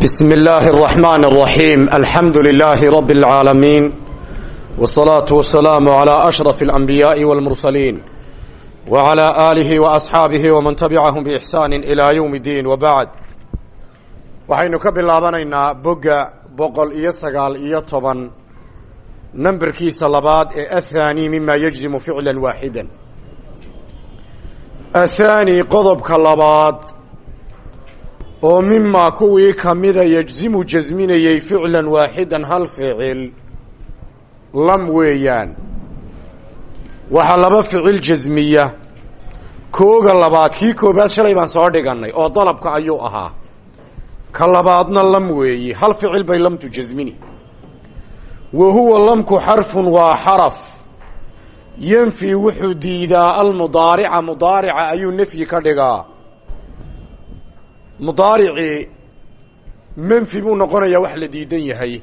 بسم الله الرحمن الرحيم الحمد لله رب العالمين والصلاة والسلام على أشرف الأنبياء والمرسلين وعلى آله وأصحاabه ومن تبعهم بإحسان إلى يوم الدين وبعد waxaynu ka bilaabanaynaa bogga boqol iyo sagaal iyo toban namberkiisa labaad ee athani mima yجزimu ficla waaxida athani qodobka labaad oo mimaa kuwii kamida yejzimu jasminayey ficlan waaxidan hal ficil lam weeyaan. Waxaa laba ficil jasmiya kooga labaad kii koobaad shalay baan soo dhigannay oo dalabka ayuu ahaa. Ka labaadna lam weeyi hal ficil bay lamtu jasmini wa huwa lamku xarfun waa xaraf. Yenfi wuxuu diidaa almudaarica mudaarica ayuu nefyi ka dhigaa mudaaricii menfi buu noqonayaa wax la diidan yahay.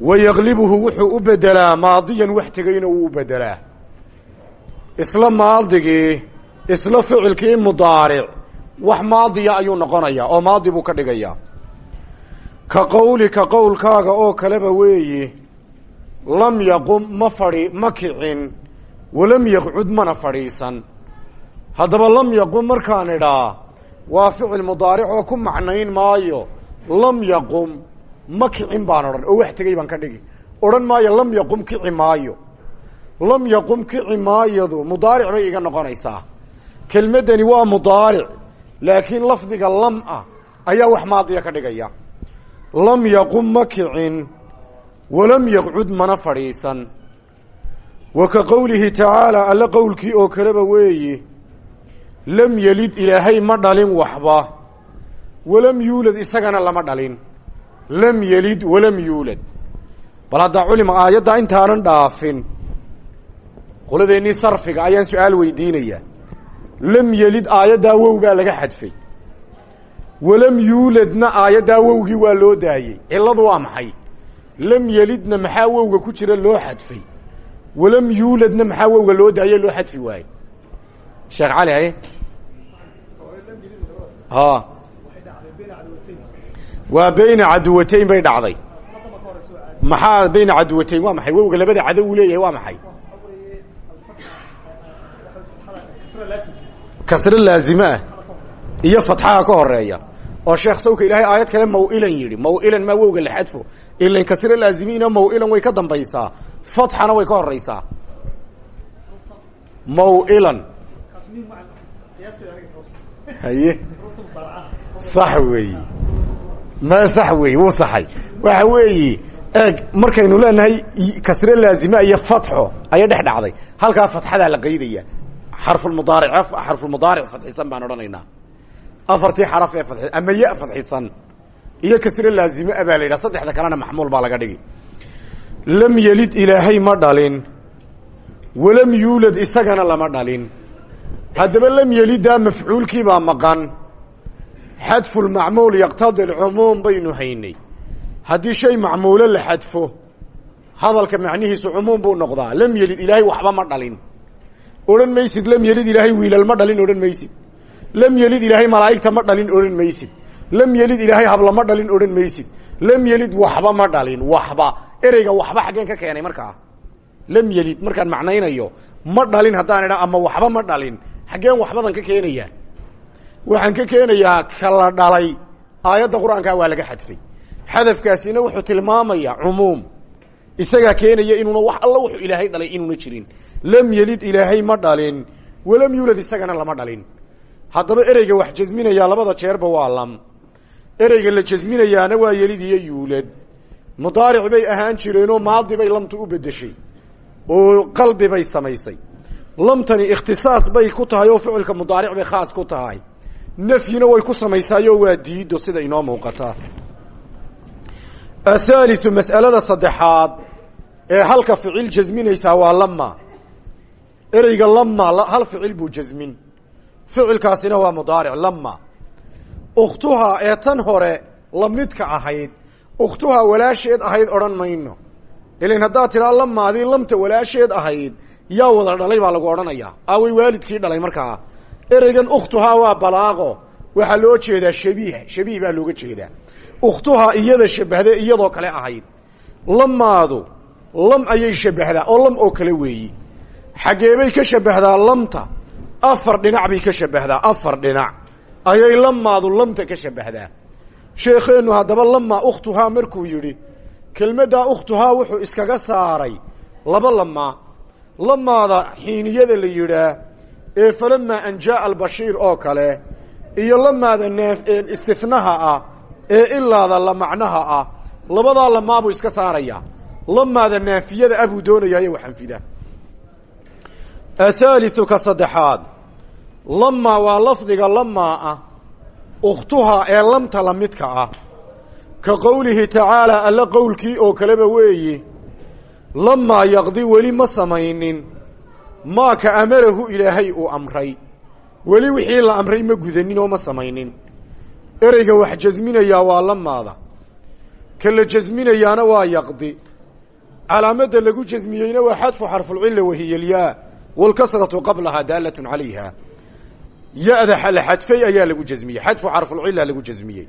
Wa yaqlibuhu wuxuu u bedelaa maadiyan wax tegayna wuu u bedelaa isla maadigii isla ficilkii mudaaric wax maadiya ayuu noqonayaa oo maadi buu ka dhigayaa ka qowlika qowlkaaga oo kaleba weeyi lam yaqum ma fadhi ma kicin walam yaqcud mana fadhiisan. Haddaba lam yaqum markaan idhaa waa ficil mudaaric oo ku macnayn maayo lam yaqum ma kicin baan odhan oo wax tegey baan ka dhigi. Odhan maayo lam yaqum kici maayo. Lam yaqum kici maayadu mudaaric bay iga noqonaysaa. Kelmaddani waa mudaaric laakiin lafdiga lam ah ayaa wax maadiya ka dhigaya. Lam yaqum ma kicin walam yaqcud mana fadhiisan. Wa ka qowlihi tacaala alle qowlkii oo kaleba weeyi lam yelid ilaahay ma dhalin waxba. Walam yuulad isagana lama dhalin. Lam yelid walam yuulad. Bal haddaa culima aayaddaa intaanan dhaafin. Qoladeennii sarfiga ayaan su'aal weydiinayaa lam yelid aayaddaa wow baa laga xadfay. Walam yuuladna aayaddaa wowgii waa loo daayey cilladu waa maxay? Lam yelidna maxaa wowga ku jira loo xadfay? Walam yuuladna maxaa wowga loo daaye loo xadfi waaye sheekh cali haye ha waa bayna caduwatayn bay dhacday maxaa bayna caduwatayn waa maxay wowga labada cadow uu leeyahay waa maxay kasro laazime ah iyo fatxaha ka horreeya oo sheekh sawka ilaahay aayad kale mawilan yidhi mawilan maa wowga la xadfo ilan kasro laazimiina mawilan way ka dambaysaa fatxana way ka horeysaa haye? Sax weeyi ma sax weey wuu saxay. Waxa weeyi eeg markaynu leenahay kasre laazima iyo fatxo ayay dhex dhacday. Halkaa fatxadaa la qaydaya. Xarfulmudaaric xarfulmudaaric fadxisan baan odhanaynaa. Afartii xaraf ee fadxi ama ya fadxisan iyo kasre laazime a baa la yidhaha saddexda kalena maxmuul baa laga dhigi lam yelid ilaahay ma dhalin. Walam yuulad isagana lama dhalin haddaba lam yelidaa mafcuulkiibaa maqan. Xadfu lmacmuul yaqtadi alcumuum baynu haynay. Haddii shay macmuulo la xadfo hadalka macnihiisu cumuum buu noqdaa. Lam yelid ilaahay waxba ma dhalin. Odhan maysid lam yelid ilaahay wiilal ma dhalin odhan maysid. Lam yelid ilaahay malaa'igta ma dhalin odhan maysid. Lam yelid ilaahay habla ma dhalin odhan maysid. Lam yelid waxba ma dhalin waxba. Ereyga waxba xaggeen ka keenay markaa. Lam yelid markaan macnaynayo ma dhalin haddaan idha ama waxba ma dhalin xaggeen waxbadan ka keenayaa waxaan ka keenayaa kala dhalay. Aayadda qur'aankaa waa laga xadfay. Xadafkaasina wuxuu tilmaamayaa cumuum. Isagaa keenaya inuuna wax alla wuxuu ilaahay dhalay inuuna jirin. Lam yelid ilaahay ma dhalin. Walam yuulad isagana lama dhalin. Haddaba ereyga wax jasminayaa labada jeerba waa lam. Ereyga la jasminayaana waa yelid iyo yuulad. Mudaaric bay ahaan jireenoo maadi bay lamtu u bedeshay oo qalbi bay samaysay lamtani ikhtisaas bay ku tahay oo ficilka mudaaric bay khaas ku tahay. Nafyina way ku samaysaayo waa diido sida inoo muuqataa athaaliu mas'alada saddexaad ee halka ficil jasminaysaa waa lama ereyga lama hal ficil buu jasmin. Ficilkaasina waa mudaaric lama ukhtuhaa ee tan hore lamidka ahayd ukhtuhaa walaasheed ahayd odhan mayno. Ilan haddaad tidhaa lamaadii lamta walaasheed ahayd yaa wada dhalay baa lagu odhanayaa aaway waalidkii dhalay markaa ereygan ukhtuhaa waa balaaqo waxaa loo jeedaa shabiih. Shabiih baa looga jeedaa. Ukhtuhaa iyada shabbahda iyadoo kale ahayd. Lamaadu lam ayay shabbahdaa oo lam oo kale weeyi. Xaggeebay ka shabbahdaa lamta. Afar dhinac bay ka shabbahdaa afar dhinac. Ayay lamaadu lamta ka shabbahdaa sheekheennu haddaba lamaa ukhtuhaa markuu yidhi kelmaddaa ukhtuhaa wuxuu iskaga saaray laba lamaa lamaada xiiniyada la yidhaah ee falamaa an jaaa albashiir oo kale iyo lamaada naaf istinaha ah ee ilaada la macnaha ah labadaa lamaa buu iska saarayaa lamaada naafiyada ah buu doonayaayo waxanfida athaaliu ka saddexaad lamaa waa lafdiga lamaa ah ukhtuhaa ee lamta la midka ah. Ka qowlihi tacaalaa alla qowlkii oo kaleba weeyi lamaa yaqdi weli ma samaynin. Maaka amarahu ilaahay uu amray. Weli wixii la amray ma gudanin oo ma samaynin. Ereyga wax jasminayaa waa lamaada ka la jasminayaana waa yaqdi. Calaamadda lagu jasmiyeyna waa xadfu xarfulcilla wahiyalyaa waalkasratu qablahaa daalatun calayha. Ya-da la xadfay ayaa lagu jasmiyey xadfu xarfulcilla lagu jasmiyey.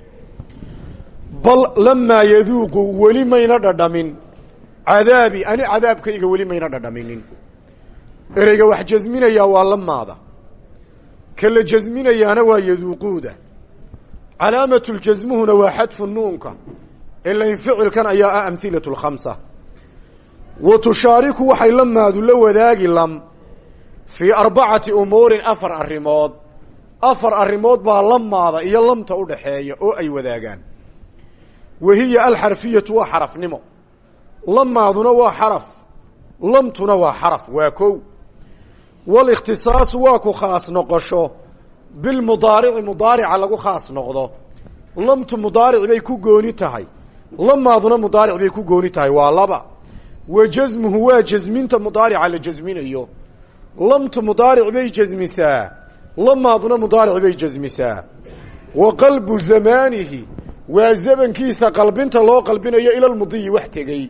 Bal lamaa yaduuqu weli mayna dhadhamin cadaabi ani cadaabkayga weli mayna dhadhaminin ereyga wax jasminayaa waa lamaada ka la jasminayaana waa yaduuquuda. Calaamatljasmuhuna waa xadfu nuunka. Ilain ficilkan ayaa ah amhilat lkhamsa wa tushaariku waxay lamaadu la wadaagi lam fii arbacati umuurin afar arrimood. Afar arrimood baa lamaada iyo lamta u dhaxeeya oo ay wadaagaan. Wa hiya alxarfiyatu waa xarafnimo lamaaduna waa xaraf lamtuna waa xaraf waa kow. Walikhtisaasu waa ku khaas noqosho bilmudaarici mudaarica lagu khaas noqdo. Lamtu mudaaric bay ku gooni tahay lamaaduna mudaaric bay ku gooni tahay waa laba. Wa jasmuhu waa jasminta mudaarica la jasminayo lamtu mudaaric bay jasmisaa lamaaduna mudaaric bay jasmisaa wa qalbu zamaanihi waa zamankiisa qalbinta loo qalbinayo ilalmudiyi wax tegey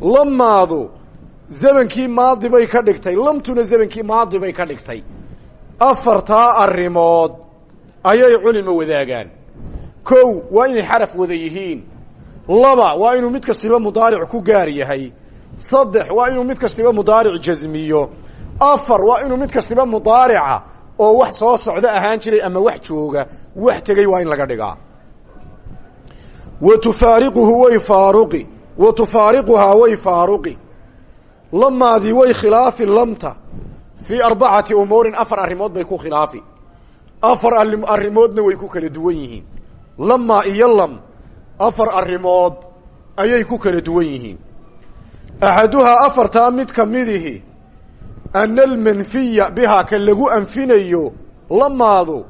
lamaadu zamankii maadi bay ka dhigtay lamtuna zamankii maadi bay ka dhigtay. Afartaa arrimood ayay culima wadaagaan. Kow waa inay xaraf wada yihiin. Laba waa inuu mid kastiba mudaaric ku gaar yahay. Saddex waa inuu mid kastiba mudaaric jasmiyo afar waa inuu mid kastiba mudaarica oo wax soo socdo ahaan jiray ama wax jooga wax tegey waa in laga dhigaa. Wa tufaariquhu way faaruqi wa tufaariquhaa way faaruqi. Lamaadii way khilaafi lamta. Fii arbacati umuurin afar arrimood bay ku khilaafi. Afar arrimoodna way ku kala duwan yihiin. Lamaa iyo lam afar arrimood ayay ku kala duwan yihiin. Axaduhaa afartaa mid ka midihi ana almanfiya bihaa ka lagu anfinayo lamaadu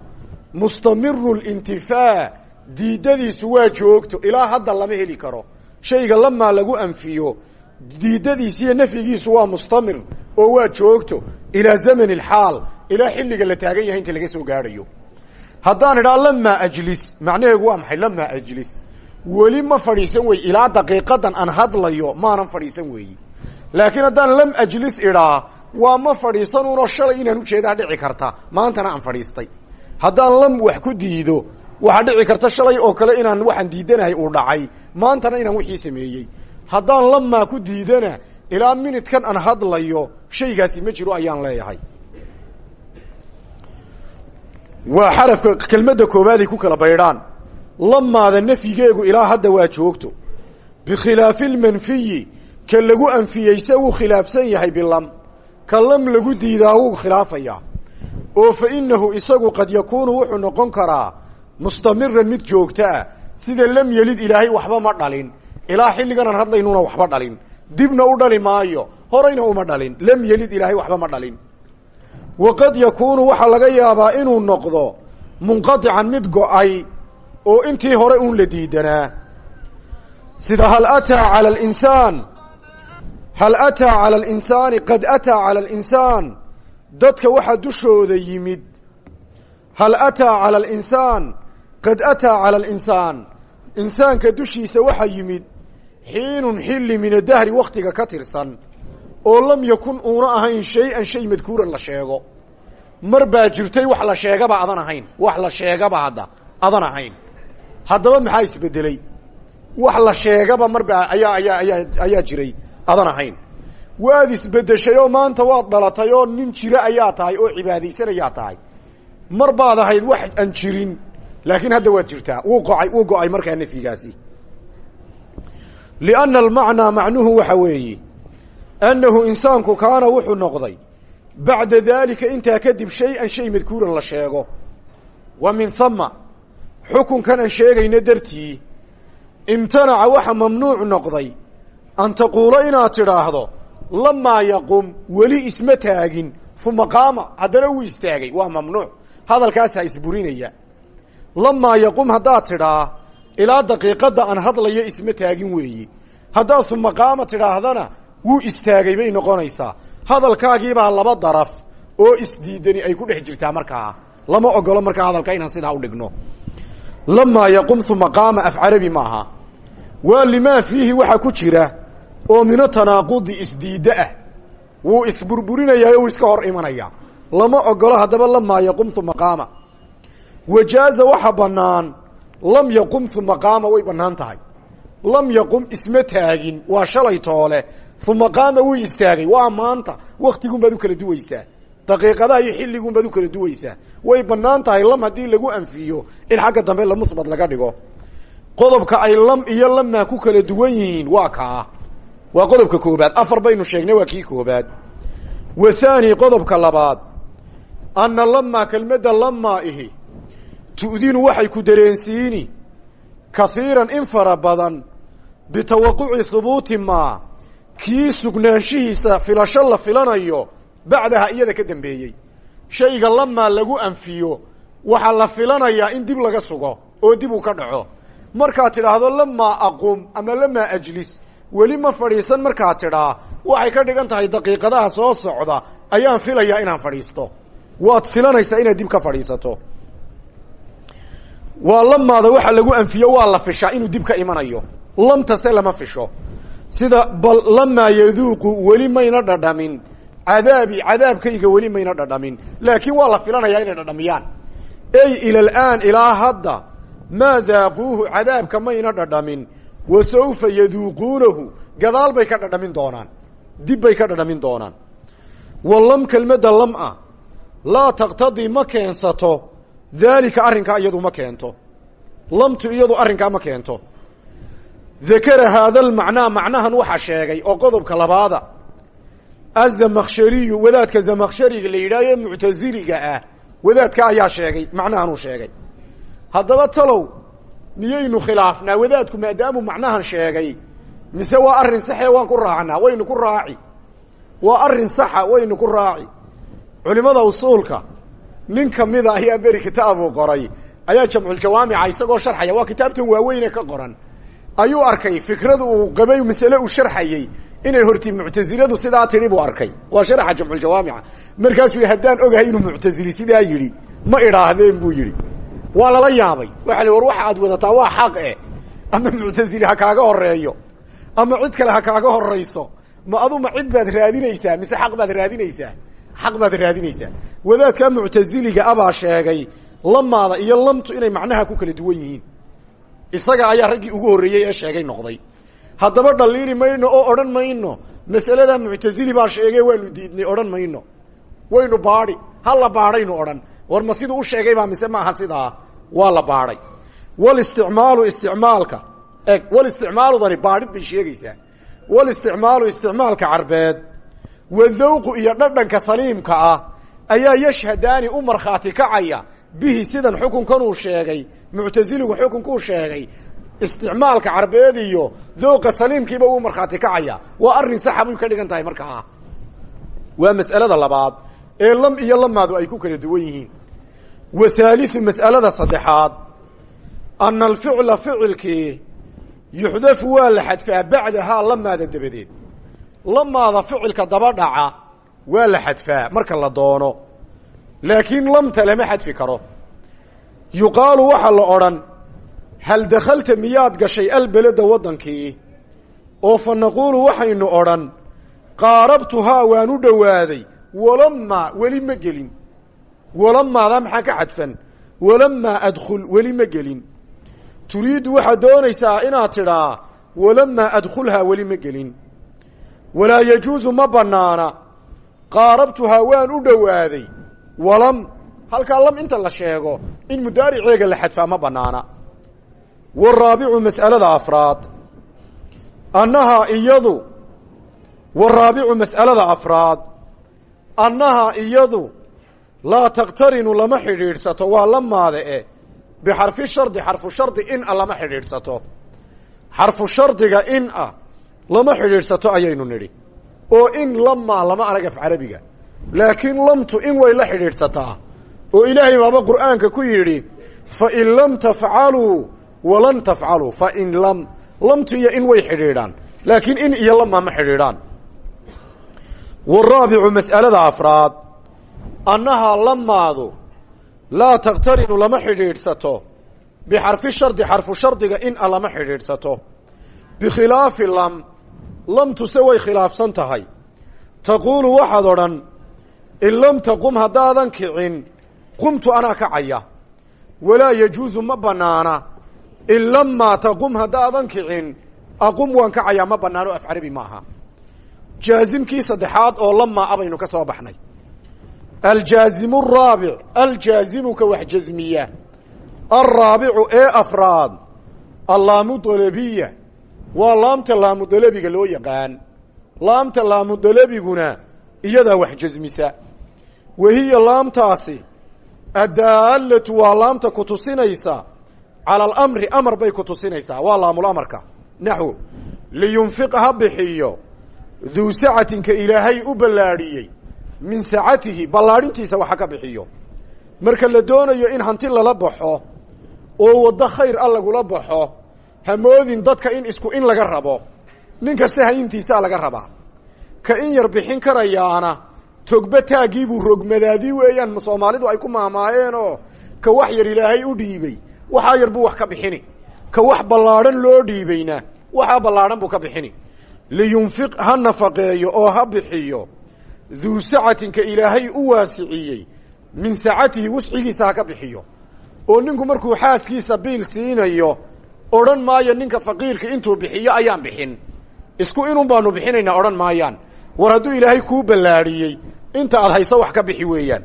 mustamiru lintifaa diidadiisu waa joogto. Ilaa hadda lama heli karo shayga lamaa lagu anfiyo. Diidadiis iyo nafyigiisu waa mustamir oo waa joogto ilaa zamani alxaal ilaa xilliga la taagan yahay inta laga soo gaadhayo. Haddaan idhaa lamaa ajlis macnaheegu waa maxay? Lamaa ajlis. Weli ma fadhiisan wey ilaa daqiiqadan aan hadlayo maanan fadhiisan weeyi. Laakiin haddaan lam ajlis idhaa waa ma fadhiisanuunoo shalay inaan u jeedaa dhici karta. Maantana aan fadhiistay. Haddaan lam wax ku diido waxaa dhici karta shalay oo kale inaan waxaan diidanahay uu dhacay. Maantana inaan wixii sameeyey. Haddaan lamaa ku diidana ilaa minidkan aan hadlayo shaygaasi ma jiro ayaan leeyahay. Waa xarafka kelmadda koobaaday ku kala baydhaan. Lamaada nafyigeegu ilaa hadda waa joogto. Bikhilaafi lmanfiyi ka lagu anfiyey se wuu khilaafsan yahay bilam. Ka lam lagu diidaa wuu khilaafayaa. Oo fa inahu isagu qad yakuunu wuxuu noqon karaa mustamiran mid joogto ah sida lam yelid ilaahay waxba ma dhalin ilaa xilliganaan hadlaynuuna waxba dhalin dibna u dhali maayo horayna uma dhalin lam yelid ilaahay waxba ma dhalin waqad yakuunu waxaa laga yaabaa inuu noqdo munqadican mid go'ay oo intii hore uun la diidanaa sida hal ataa cala alinsaan hal ataa cala alinsaani qad ataa cala alinsaan dadka waxaa dushooda yimid hal ataa cala alinsaan qad ataa cala alinsaan insaanka dushiisa waxaa yimid xiinun xilli min adahri wakhtiga ka tirsan oo lam yakun uuna ahayn shay-an shay madkuuran la sheego. Mar baa jirtay wax la sheegaba adan ahayn wax la sheegaba hadda adan ahayn. Haddaba maxaa isbedeley wax la sheegaba marba ayaa ayaa ayaa ayaa jiray adan ahayn. Waad isbedeshay oo maanta waad dhalatay oo nin jira ayaa tahay oo cibaadaysan ayaa tahay. Mar baad ahayd wax aan jirin laakiin hadda waad jirtaa. Wuu qoay wuu go'ay markaa nafyigaasi lianna almacnaa macnuhu waxa weeye annahu insaanku kaana wuxuu noqday bacda daalika intaa kadib shay-an shay madkuuran la sheego. Wa min hama xukunkan aan sheegayna dartii imtanaca waxa mamnuuc noqday an taquula inaad tidhaahdo lamaa yaqum weli isma taagin uma qaama haddana wuu istaagay. Waa mamnuuc. Hadalkaasaa isburinaya lamaa yaqum haddaad tidhaa ilaa daqiiqadda aan hadlayo isma taagin weeye haddaad uma qaama tidhaahdana wuu istaagay bay noqonaysaa hadalkaagiibaa laba daraf oo isdiidani ay ku dhex jirtaa markaa lama ogolo markaa hadalka inaan sidaa u dhigno lamaa yaqum uma qaama af carabi maaha waa limaa fiihi waxaa ku jira oo mino tanaaqudi isdiidda ah wuu isburburinayaa o uu iska hor imanaya lama ogolo haddaba lamaa yaqum uma wajaaza waxa bannaan lam yaqum uma qaama way bannaan tahay. Lam yaqum isma taagin waa shalay toole. Uma qaama wuu istaagay. Waa maanta waktigun baad u kala duwaysaa. Daqiiqadaha iyo xilligun baad u kala duwaysaa. Way bannaan tahay lam haddii lagu anfiyo in xagga dambe lamusbad laga dhigo. Qodobka ay lam iyo lamaa ku kala duwan yihiin waa kaa. Waa qodobka koobaad. Afar baynu sheegnay waa kii koobaad. Wa haani qodobka labaad. Anna lamaa kelmadda lamaa ihi tu'dinu waxay ku dareensiini kaiiran in fara badan bitawaquci hubuuti maa kii sugnaanshihiisa filasho la filanayo bacdaha iyada ka dambeeyey. Shayga lamaa lagu anfiyo waxaa la filanayaa in dib laga sugo oo dib uu ka dhaco. Markaad tidhaahdo lamaa aqum ama lamaa ajlis weli ma fadhiisan markaad tidhaa waxay ka dhigan tahay daqiiqadaha soo socda ayaan filayaa inaan fadhiisto. Waad filanaysaa inaad dib ka fadhiisato waa lamaada waxa lagu anfiyo waa la fishaa inuu dib ka imanayo. Lamtase lama fisho. Sida bal lamaa yaduuqu weli mayna dhadhamin. Cadaabi cadaabkayga weli mayna dhadhamin. Laakiin waa la filanayaa inay dhadhamiyaan. Ey ila alaan ilaa hadda maa daaquuhu cadaabka mayna dhadhamin. Wa saufa yaduuquunahu gadaal bay ka dhadhamin doonaan. Dib bay ka dhadhamin doonaan. Wa lam kelmadda lam ah laa taqtadii ma keensato daalika arrinkaa iyadu ma keento. Lamtu iyadu arrinkaa ma keento. Dakara haada almacnaa macnahan waxa sheegay oo qodobka labaada. Azamakhshariyu wadaadka zamakhshariga la yidhahyo muctasiliga ah wadaadka ayaa sheegay macnahanuu sheegay. Haddaba talow miyaynu khilaafnaa wadaadku maadaamuu macnahan sheegay? Mise waa arrin saxee waan ku raacnaa waynu ku raaci. Waa arrin saxa waynu ku raaci. Culimada usuulka nin kamida ayaa beri kitaabuu qoray. Ayaa jamculjawaamica isagoo sharxaya waa kitaabtan waaweyne ka qoran. Ayuu arkay fikradu uu qabay masale uu sharxayey inay horti muctaziladu sidaa tidhi buu arkay. Waa sharaxa jamculjawaamica markaasuu haddaan ogahay inuu muctazili sidaa yidhi ma idhaahdeen buu yidhi. Waa lala yaabay. Waxa la war waxa aad wadataa waa xaq eh. Ama muctazili ha kaaga horeeyo ama cid kale ha kaaga horayso ma adu ma cid baad raadinaysaa mise xaq baad raadinaysaa xaq baad raadinaysaa. Wadaadka muctaziliga abaa sheegay lamaada iyo lamtu inay macnaha ku kala duwan yihiin. Isaga ayaa raggii ugu horreeyey ee sheegay noqday. Haddaba dhaliili mayno oo odhan mayno masalada muctazili baa sheegay waanu diidnay odhan mayno. Waynu baadi hala baadhaynu odhan. War ma siduu u sheegay baa mise maaha sidaa? Waa la baadhay. Walisticmaalu isticmaalka eg walisticmaaludani baadhid bay sheegaysaa. Walisticmaalu isticmaalka carbeed wadawqu iyo dhadhanka saliimka ah ayaa yashhadaani u markhaati kacaya bihi sidan xukunkanuu sheegay muctaziligu xukunkuu sheegay isticmaalka carbeed iyo dooqa saliimkiiba uu markhaati kacaya. Waa arrin saxa bay ka dhigan tahay markaa waa mas'alada labaad ee lam iyo lamaadu ay ku kala duwan yihiin. Wa haaliu mas'alada saddexaad ana alficla ficilkii yuxdafu waa la xadfaa bacdahaa lamaada dabadeed lamaada ficilka daba dhaca waa la xadfaa marka la doono. Laakiin lamta lama xadfi karo. Yuqaalu waxaa la odhan hal dakhalta miyaad gashay albeleda waddankii? Oo fa naquulu waxaynu odhan qaarabtuhaa waan u dhowaaday walamaa weli ma gelin. Walamaadaa maxaa ka xadfan? Walamaa adkhul weli ma gelin. Turiidu waxaad doonaysaa inaad tidhaa walamaa adkhulhaa weli ma gelin walaa yajuusu ma bannaana. Qaarabtuhaa waan u dhowaaday. Walam halkaa lam inta la sheego in mudaariceega la xadfaa ma bannaana. Waraabicu mas'alada afraad. Annahaa iyadu waraabicu mas'alada afraad. Annahaa iyadu laa takhtarinu lama xidhiidhsato waa la maade e bixarfi shardi xarfu shardi in a lama xidhiidhsato. Xarfu shardiga in a lama xidhiidhsato ayaynu nidhi. Oo in lamaa lama arag af carabiga. Laakiin lamtu in way la xidhiidhsataa. Oo ilaahay baaba qur'aanka ku yidhi fain lam tafcaluu walan tafcaluu. Fain lam lamtu iyo in way xidhiidhaan. Laakiin in iyo lamaa ma xidhiidhaan. Waraabicu mas'alada afraad annahaa lamaadu laa takhtarinu lama xidhiidhsato. Bixarfi shardi xarfu shardiga in a lama xidhiidhsato. Bikhilaafi lam lamtuse way khilaafsan tahay. Taquulu waxaad odhan in lam taqum haddaadan kicin qumtu anaa kacaya walaa yajuusu ma bannaana. In lamaa taqum haddaadan kicin aqum waan kacayaa ma bannaano af carabi ma aha jaazimkii saddexaad oo lamaa abaynu ka soo baxnay. Aljaazimu araabic aljaazimu ka wax jasmiya alraabicu ee afraad allaamu dalabiya waa laamta laamudalabiga loo yaqaan. Laamta laamudalabiguna iyadaa wax jasmisa wahiya laamtaasi addaalatu waa laamta ku tusinaysa. Cala alamri amar bay ku tusinaysaa waa laamulamarka naxwo liyunfiq ha bixiyo. Duu sacatinka ilaahay u ballaadhiyey min sacatihi ballaadhintiisa waxa ka bixiyo. Marka la doonayo in hanti lala baxo oo waddo khayr a lagula baxo hamoodin dadka in isku in laga rabo. Nin kasta hayintiisaa laga rabaa ka in yar bixin karayaana togba taaggiibuu rogmadaadii weeyaan soomaalidu ay ku maamaayeenoo ka wax yar ilaahay u dhiibey waxaa yar buu wax ka bixini. Ka wax ballaadhan loo dhiibayna waxaa ballaadhan buu ka bixini. Liyunfiq ha nafaqeeyo oo ha bixiyo. Duu sacatinka ilaahay u waasiciyey. Min sacatihi wuscigiisa ha ka bixiyo. Oo ninku markuu xaaskiisa biil siinayo odhan maayo ninka faqiirka intuu bixiyo ayaan bixin. Isku inun baanu bixinaynaa odhan maayaan. War hadduu ilaahay kuu ballaadhiyey inta aad hayso wax ka bixi weeyaan.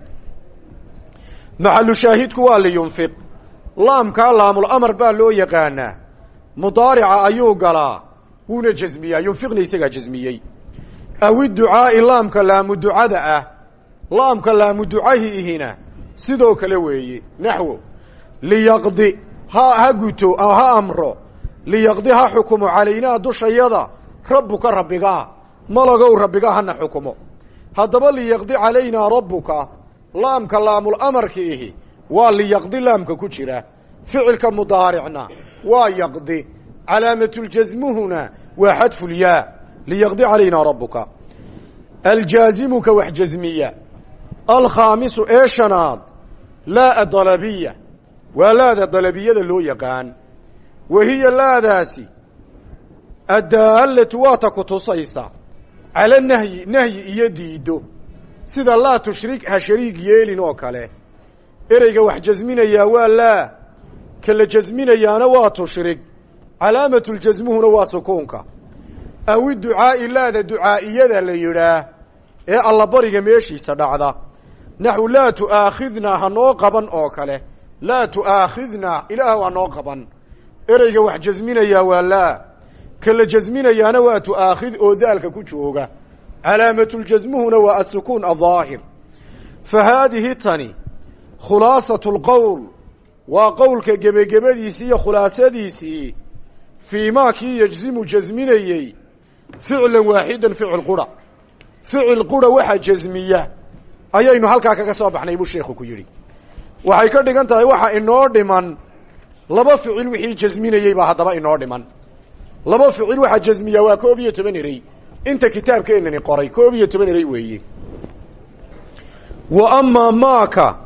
Maxalu shaahidku waa liyunfiq. Laamkaa laamulamar baa loo yaqaanaa. Mudaarica ayuu galaa wuuna jasmiyaa yunfiqna isagaa jasmiyey awi ducaa'i laamka laamuducada ah. Laamka laamuducahi ihina sidoo kale weeye naxwo. Liyaqdi ha guto ha amro liyaqdi ha xukumo calaynaa dushayada rabbuka rabbigaa malagow rabbigaa hana xukumo. Haddaba liyaqdi calaynaa rabbuka laamka laamulamarka ihi waa liyaqdi laamka ku jira. Ficilka mudaaricna waa yaqdi calaamatljasmuhuna waa xadfulyaa liyaqdi calaynaa rabbuka. Aljaazimuka wax jasmiya alkhaamisu ee shanaad laa dalabiya waa laada dalabiyada loo yaqaan. Wa hiya laadaasi addaalatu waa ta ku tusaysa. Cala nahyi nahyi iyo diiddo sida laa tushrik ha shariig yeelin oo kale. Ereyga wax jasminayaa waa laa ka la jasminayaana waa tushrig calaamatuljasmuhuna waa sukuunka. Awi ducaa'i laada ducaa'iyada la yidhaah ee allabariga meeshiisa dhacda. Naxwu laa tu'aakhidnaa ha noo qaban oo kale laa tu'aakhidnaa ilaah waa noo qaban. Ereyga wax jasminayaa waa laa. Ka la jasminayaana waa tu'aakhid oo daalka ku jooga. Calaamatuljasmuhuna waa asukuun adaahir fa haadihi tani khulaasatu lqowl waa qowlka gebagebadiisii iyo khulaasadiisii. Fii maa kii yajzimu jasminayey. Ficlan waaxidan ficil qura. Ficil qura waxa jasmiya. Ayaynu halkaa kaga soo baxnay buu sheekhu ku yidhi waxay ka dhigan tahay waxa inoo dhiman. Laba ficil wixii jasminayey baa haddaba inoo dhiman. Laba ficil waxaa jasmiyaa waa koob iyo toban erey inta kitaabkeenani qoray koob iyo toban erey weeye. Wa amaa maaka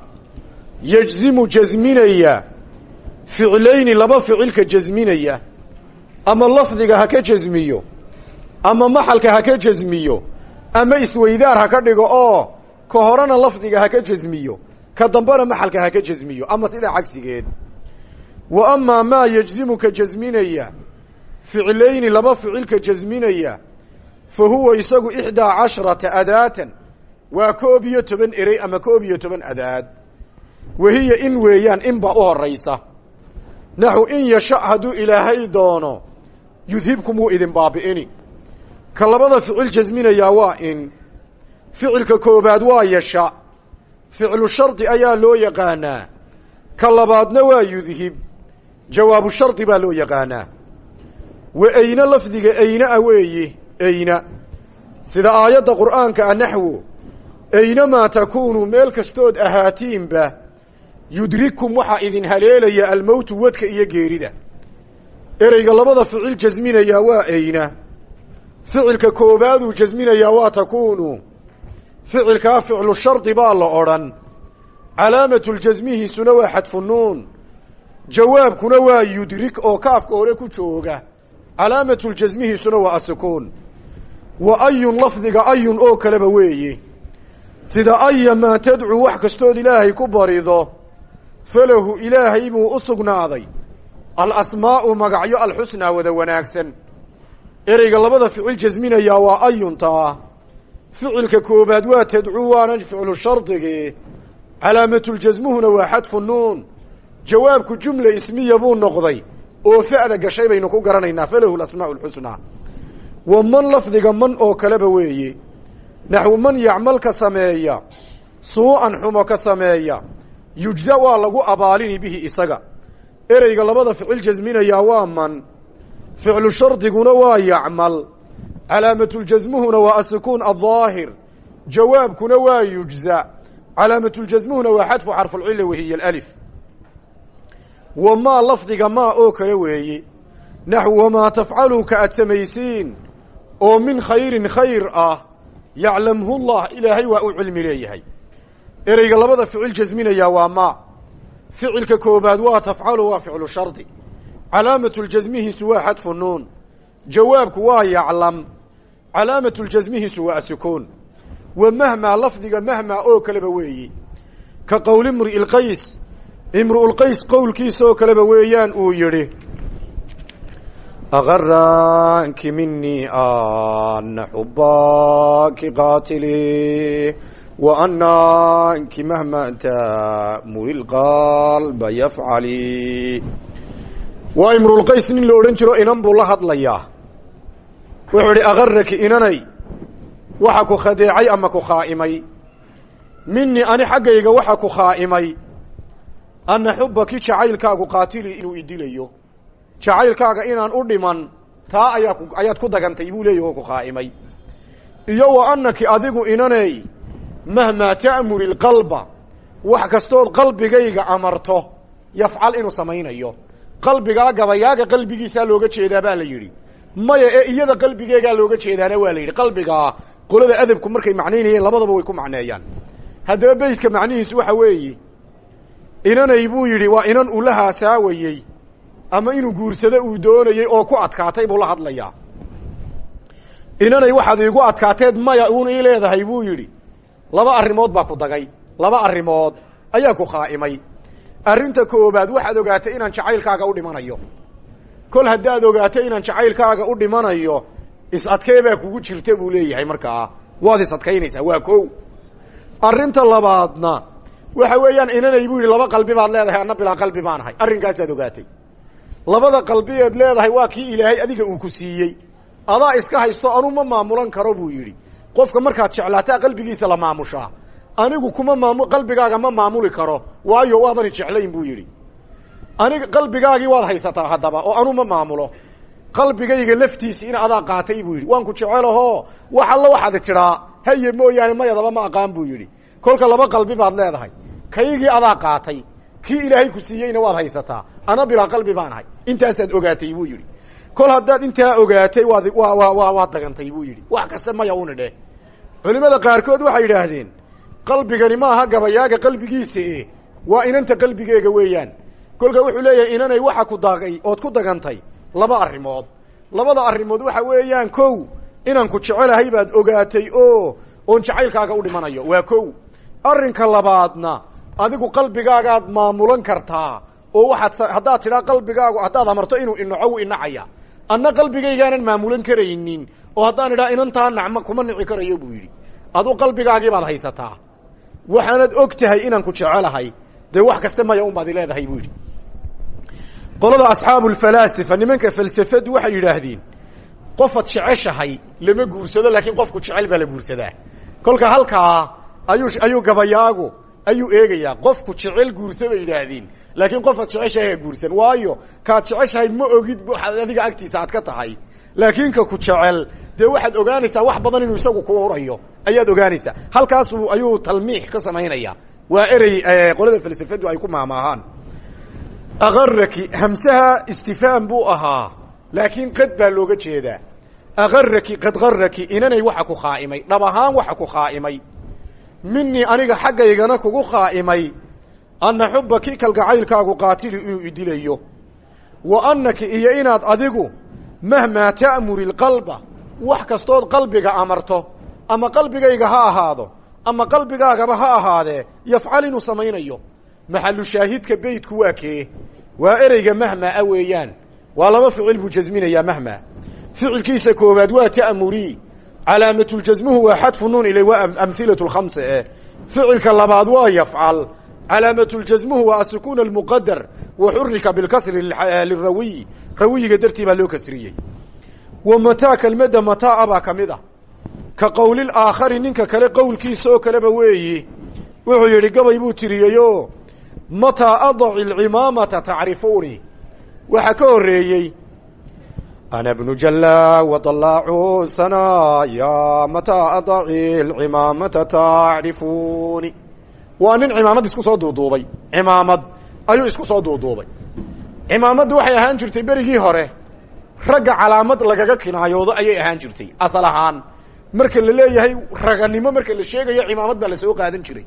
yajzimu jasminaya ficlayni laba ficilka jasminaya. Ama lafdiga ha ka jasmiyo ama maxalka ha ka jasmiyo ama isweydaar ha ka dhigo oo ka horena lafdiga ha ka jasmiyo ka dambena maxalka ha ka jasmiyo ama sidaa cagsigeed. Wa amaa maa yejzimuka jasminaya ficlayni laba ficilka jasminaya fa huwa isagu ixdaa casharata adaatan waa koob iyo toban erey ama koob iyo toban adaad. Wahiya in weeyaan inba u horaysa. Naxu in yasha hadduu ilaahay doono yudhibkum idin baabi'ini. Ka labada ficil jasminayaa waa in ficilka koobaad waa yasha ficlu shardi ayaa loo yaqaanaa. Ka labaadna waa yudhib jawaabu shardi baa loo yaqaanaa. Wa eyna lafdiga eyna a weeye eyna sida aayadda qur'aanka a naxwo eynamaa takuunuu meel kastood ahaatiinba yudrigkum waxaa idin haleelaya almowtu wadka iyo geerida. Ereyga labada ficil jasminayaa waa eyna ficilka koobaaduu jasminayaa waa takuunu ficilkaa ficlu shardi baa la odhan. Calaamatuljasmihiisuna waa xadfunuun jawaabkuna waa yudrig oo kaafka hore ku jooga. Calaamatuljasmihiisuna waa asukuun wa ayun lafdiga ayun oo kaleba weeye. Sida ayamaa tadcuu wax kastood ilaahay ku barido falahu ilaahay buu u sugnaaday. Alasmaa'u magacyo alxusnaa wada wanaagsan. Ereyga labada ficil jasminayaa waa ayuntaa ficilka koobaad waa tadcuu waana ficlu shardige calaamatuljasmuhuna waa xadfu nuun. Jawaabku jumla ismiya buu noqday. Oo fa'da gashay baynu ku garanaynaa falahu asmaa'u alxusnaa wa man lafdiga man oo kaleba weeye naxwu man yacmal ka sameeya suu'an xumo ka sameeya yujza waa lagu abaalini bihi isaga. Ereyga labada ficil jasminayaa waa man. Ficlu waa yacmal calaamatuljasmuhuna waa asukuun addaahir jawaabkuna waa yujza. Calaamatuljasmuhuna waa xadfu xarfulcila wahiya alif wa maa lafdiga maa oo kale weeye naxwu wamaa tafcaluu ka aad samaysiin. Oo min khayrin khayr ah yaclamhu llah ilaahay waa u cilmi leeyahay. Ereyga labada ficil jasminayaa waa maa ficilka koobaad waa tafcalu waa ficlu shardi. Calaamatuljasmihiisu waa xadfu nuun. Jawaabku waa yaclam calaamatuljasmihiisu waa asukuun wa mahmaa lafdiga mahmaa oo kaleba weeye ka qowl imri'i lqays imru'ulqays qowlkiisa oo kaleba weeyaan uu yidhi agaranki minii ana xubaaki qaatili wa ananki mahma tamuri lqalba yafcali waa imruulqays nin la odhan jiro inan buu la hadlayaa wuxuu idhi agaraki inanay waxa ku khadeecay ama ku khaa'imay? Minii ani xaggayga waxa ku khaa'imay? Anna xubbaki jacaylkaagu qaatili inuu idilayo jacaylkaaga inaan u dhiman taa ayaa ayaad ku dagantay buu leeyahi oo ku khaa'imay. Iyo wa annaki adigu inaney mahmaa ta'muri lqalba wax kastood qalbigayga amarto yafcal inuu samaynayo. Qalbigaa gabayaaga qalbigiisaa looga jeedaa baa la yidhi maya ee iyada qalbigeegaa looga jeedaana waa la yidhi qalbigaa qolada adabku markay macnaynayeen labadaba way ku macneeyaan. Haddaba beytka macnihiisu waxa weeye inanay buu yidhi waa inan uu la haasaawayey ama inuu guursado uu doonayey oo ku adkaatay buu la hadlayaa. Inanay waxaad iigu adkaateed maya uuna ii leedahay buu yidhi. Laba arrimood baa ku dagay laba arrimood ayaa ku khaa'imay. Arrinta koobaad waxaad ogaatay inaan jacaylkaaga u dhimanayo kol haddaad ogaato inaan jacaylkaaga u dhimanayo is-adkee baa kugu jirta buu leeyahay markaa waad is-adkaynaysaa waa kow. Arrinta labaadna waxa weeyaan inanay buu yidhi laba qalbi baad leedahay anna bilaa qalbi baan ahay. Arrinkaasaad ogaatay. Labada qalbiyeed leedahay waa kii ilaahay adiga uu ku siiyey. Adaa iska haysto anu ma maamulan karo buu yidhi. Qofka markaad jeclaataa qalbigiisa la maamushaa. Anigu kuma maamu qalbigaaga ma maamuli karo. Waayo waadani jeclayn buu yidhi aniga qalbigaagii waad haysataa haddaba oo anu ma maamulo. Qalbigayga laftiisi in adaa qaatay buu yidhi. Waan ku jecelaho. Wax alla waxaad tidhaa. Haye mooyaane mayadaba ma aqaan buu yidhi. Kolka laba qalbi baad leedahay. Kaygii adaa qaatay kii ilaahay ku siiyeyna waad haysataa. Ana bilaa qalbi baan ahay. Intaasaad ogaatay buu yidhi. Kol haddaad intaa ogaatay waad wa wa wa waad dagantay buu yidhi. Wax kasta maya una dheh culimada qaarkood waxay yidhaahdeen qalbigani maaha gabayaaga qalbigiisa waa inanta qalbigeega weeyaan kolka wuxuu leeyahay inanay waxa ku dagay ood ku dagantay laba arrimood. Labada arrimood waxa weeyaan kow inaan ku jecelahay baad ogaatay o oon jacaylkaaga u dhimanayo waa kow. Arrinka labaadna adigu qalbigaagaad maamulan kartaa oo waxaad haddaad tidhaa qalbigaagu haddaad amarto inuu inaco wuu inacaya anna qalbigaygaanan maamulan karaynin oo haddaan idhaa inantaa nacma kuma nici karayo buu yidhi. Adu qalbigaagii baad haysataa. Waxaanad og tahay inaan ku jecelahay. Dee wax kaste maya un baad ileedahay buu yidhi qolada asxaabu lfalaasifa nimanka falsafadu waxay yidhaahdeen qofaad jeceshahay lama guursado laakiin qofku jecel baa la guursadaa. Kolka halkaa ayuu ayuu gabayaagu ayuu eegayaa qofku jecel guursa bay yidhaahdeen laakiin qofaad jeceshahay ha guursan waayo kaad jeceshahay ma ogid waxaad adiga agtiisa aad ka tahay laakiin ka ku jecel dee waxaad ogaanaysaa wax badan inuu isagu ku hurayo ayaad ogaanaysaa. Halkaasu ayuu talmiix ka samaynaya waa erey qolada falsafadu ay ku maamaahaan akaraki hamsaha istifaam buu ahaa. Laakiin qad baa looga jeedaa. Akaraki qad karaki inanay waxa ku khaa'imay. Dhab ahaan waxa ku khaa'imay. Minii aniga xaggaygana kugu khaa'imay. Anna xubbaki kalgacaylkaagu qaatili inuu idilayo wa annaki iyo inaad adigu mahmaa ta'muri lqalba wax kastood qalbiga amarto ama qalbigayga ha ahaado ama qalbigaagaba ha ahaadee yafcal inuu samaynayo maxalu shaahidka beytku waa kee? Waa ereyga mahmaa weeyaan. Waa laba ficil buu jasminayaa mahmaa ficilkiisa koowaad waa ta'murii calaamatljasmuhu waa xadfu nuun ilay waa amhilatu lkhamsa eh ficilka labaad waa yafcal. Calaamatljasmuhu waa asukuun almuqadar wa xurika bilkasri lirawiy rawiyiga dartii baa loo kasriyey. Wa mataa kelmadda mataa baa ka mid ah. Ka qowlil aakhari ninka kale qowlkiisa oo kaleba weeyi. Wuxuu yidhi gabay buu tiriyeyo mataa adaci alcimaamata tacrifuuni. Waxaa ka horreeyey ana bnu jalla wadallaacu sanaya mataa adaci alcimaamata tacrifuuni. Waa nin cimaamad isku soo duuduubay. Cimaamad ayuu isku soo duuduubay. Cimaamaddu waxay ahaan jirtay berigii hore. Ragga calaamad lagaga kinaayoodo ayay ahaan jirtay asal ahaan. Marka la leeyahay raganimo marka la sheegayo cimaamad baa la soo qaadan jiray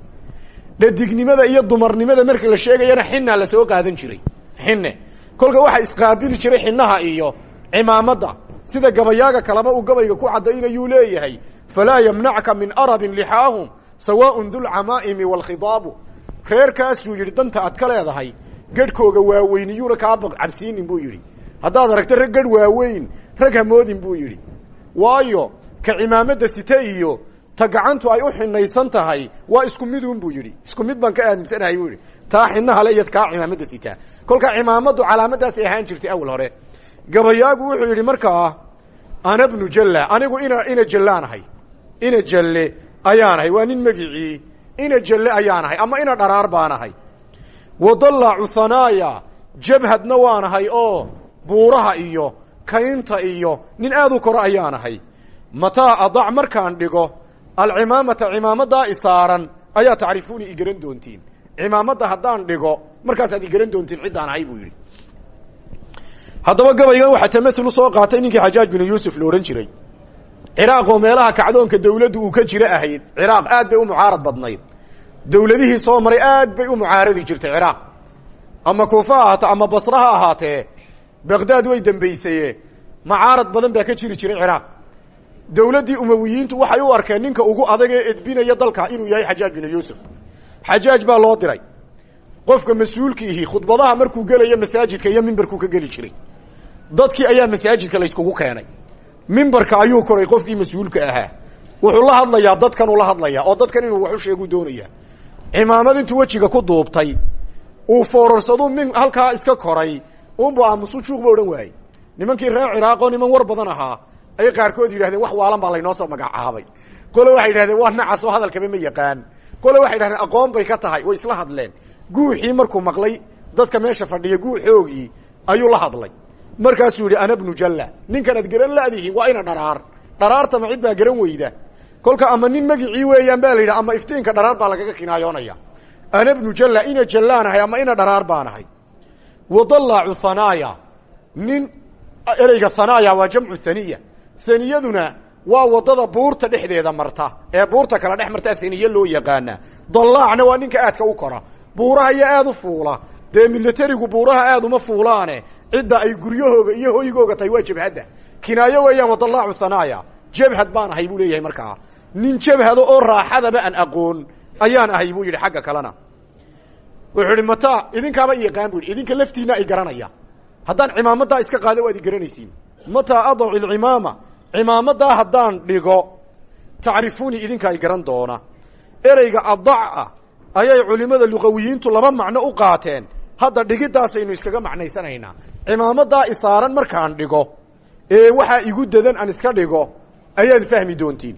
dhadignimada iyo dumarnimada marka la sheegayana xinaa la soo qaadan jiray. Xine kolka waxaa isqaabili jiray xinaha iyo cimaamadda sida gabayaaga kaleba uu gabayga ku cadaynayuu leeyahay. Falaa yamnacka min arabin lixaahum sawaaءun dulcamaa'imi wاlkhidaabu reerkaasuu yidhi danta aad ka leedahay. Gedhkooga waaweyniyuuna kaa cabsiinin buu yidhi. Haddaad aragto rag gedh waaweyn rag hamoodin buu yidhi. Waayo ka cimaamadda site iyo ta gacantu ay u xinaysan tahay waa isku midun buu yidhi. Isku mid baan ka aaminsanahay buu yidhi. Taa xinaha le iyo kaa cimaamadda sitaa. Kolka cimaamaddu calaamadaasay ahaan jirtay awal hore. Gabayaagu wuxuu yidhi markaa ana bnu jalla anigu ina ina jallaanahay ina jalle ayaanahay waa nin magicii. Ina jalle ayaanahay ama ina dharaar baanahay wadallaacu hanaaya jabhadna waanahay oo buuraha iyo kaynta iyo nin aad u koro ayaanahay mataa adac markaan dhigo alcimaamata cimaamadaa isaaran ayaa tacrifuuni i garan doontiin. Cimaamadda haddaan dhigo markaasaad i garan doontiin ciddaan ahay buu yidhi. Haddaba gabaygan waxaa tamathul u soo qaatay ninkii xajaaj binu yuusuf la odhan jiray. Ciraaq oo meelaha kacdoonka dawladdu uu ka jiro ahayd ciraaq aad bay u mucaarad badnayd. Dawladihii soo maray aad bay u mucaaradi jirtay ciraaq. Ama kuufa ha ama basra ha ahaatee baqdaad way dembaysaye mucaarad badan baa ka jiri jiray ciraaq dawladdii umawiyiintu waxay u arkeen ninka ugu adag ee edbinaya dalka inuu yahay xajaaj binu yuusuf. Xajaaj baa loo diray. Qofka mas'uulkiihi khudbadaha markuu gelayo masaajidka iyo mimbarkuu ka geli jiray. Dadkii ayaa masaajidka layskugu keenay. Mimbarka ayuu koray qofkii mas'uulka ahaa. Wuxuu la hadlayaa dadkanuu la hadlayaa oo dadkan inuu wax u sheeguu doonaya cimaamad intuu wejiga ku duubtay uu foorarsaduu min halkaa iska koray. Unbu aamusu juuq ba odhan waayey. Nimankii reer ciraaqoo niman war badan ahaa ay qaarkood yidhahdeen wax waalan baa laynoo soo magacaabay. Qole waxay yidhahdeen waa nacas oo hadalkaba ma yaqaan. Qole waxay yidhahdeen aqoon bay ka tahay way isla hadleen. Guuxii markuu maqlay dadka meesha fadhiya guuxoogii ayuu la hadlay. Markaasuu yidhi ana bnu jalla ninkan ad garan ladihi waa ina dharaar. Dharaartama cid baa garan weyda. Kolka ama nin magicii weeyaan ba la yidhi ama iftiinka dharaar baa lagaga kinaayoonaya. Ana bnu jalla ina jallaanahay ama ina dharaar baanahay wadallaacu hanaaya nin ereyga hanaaya waa jamcu haniya haniyaduna waa waddada buurta dhexdeeda marta. Ee buurta kala dhex martaa haniye loo yaqaana dallaacna waa ninka aadka u kora. Buuraha iyo aad u fuula. Dee milatarigu buuraha aad uma fuulaane. Cidda ay guryahooga iyo hoygooga tahay waa jabhadda. Kinaayo weeyaan wadallaacu hanaaya jabhad baan ahay buu leeyahay markaa nin jabhado oo raaxadaba aan aqoon ayaan ahay buu yidhi xagga kalena. Wuxuu ihi mataa idinkaaba yaqaan bu ihi idinka laftiina ay garanaya. Haddaan cimaamadaa iska qaado waad i garanaysiin. Mataa adacu lcimaama cimaamadaa haddaan dhigo tacrifuuni idinka ay garan doona. Ereyga adaca ayay culimada luqawiyiintu laba macno u qaateen. Hadda dhigidaasaynu iskaga macnaysanaynaa. Cimaamadaa isaaran markaan dhigo ee waxaa igu dadan aan iska dhigo ayaad fahmi doontiin.